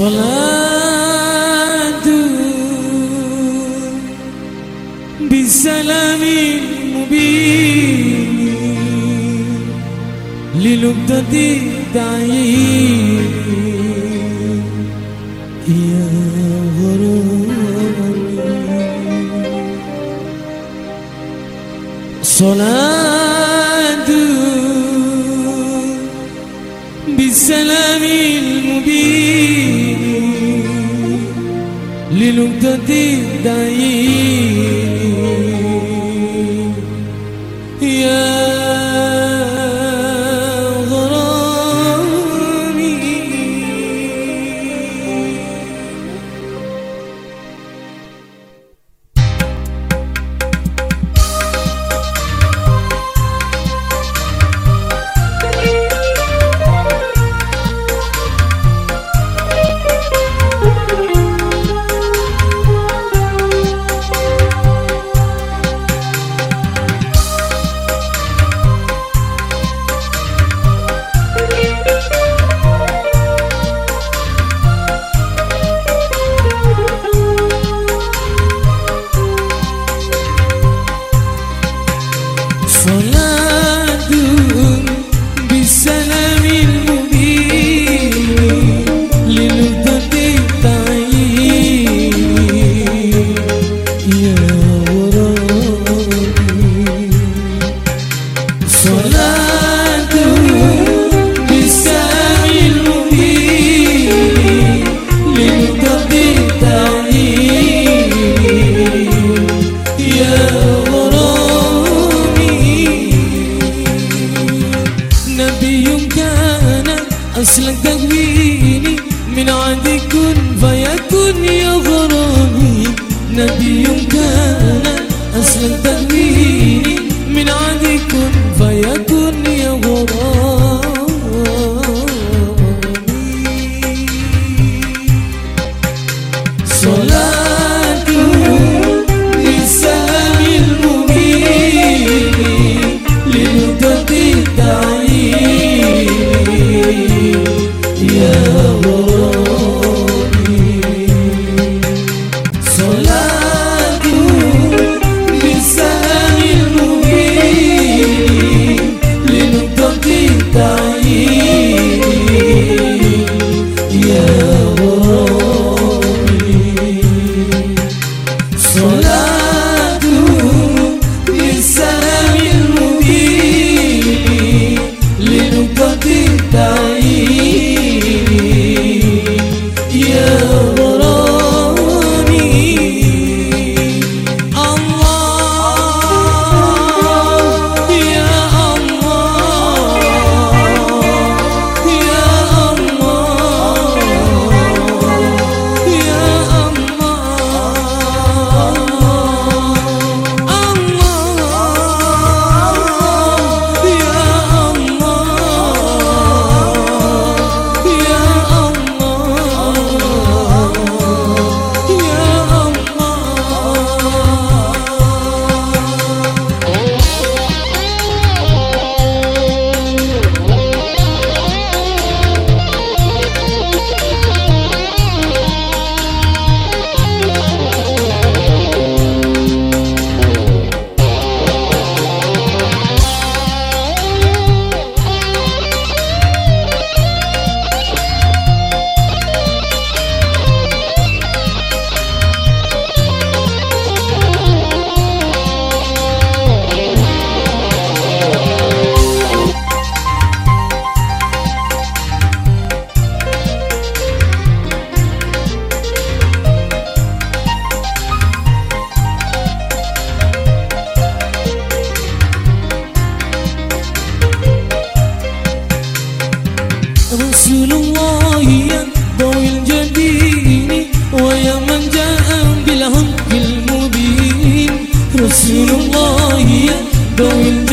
صلاة بسلام مبين للبدة تعيين يا غرامي. صلاة بالسلام المبين للمدة الدعين Solandu أصلك تكويني من عندي كن فيكون يا غرامي نبي كان أصلك تكويني من عندي كن فيكون يا غرامي صلاة 终于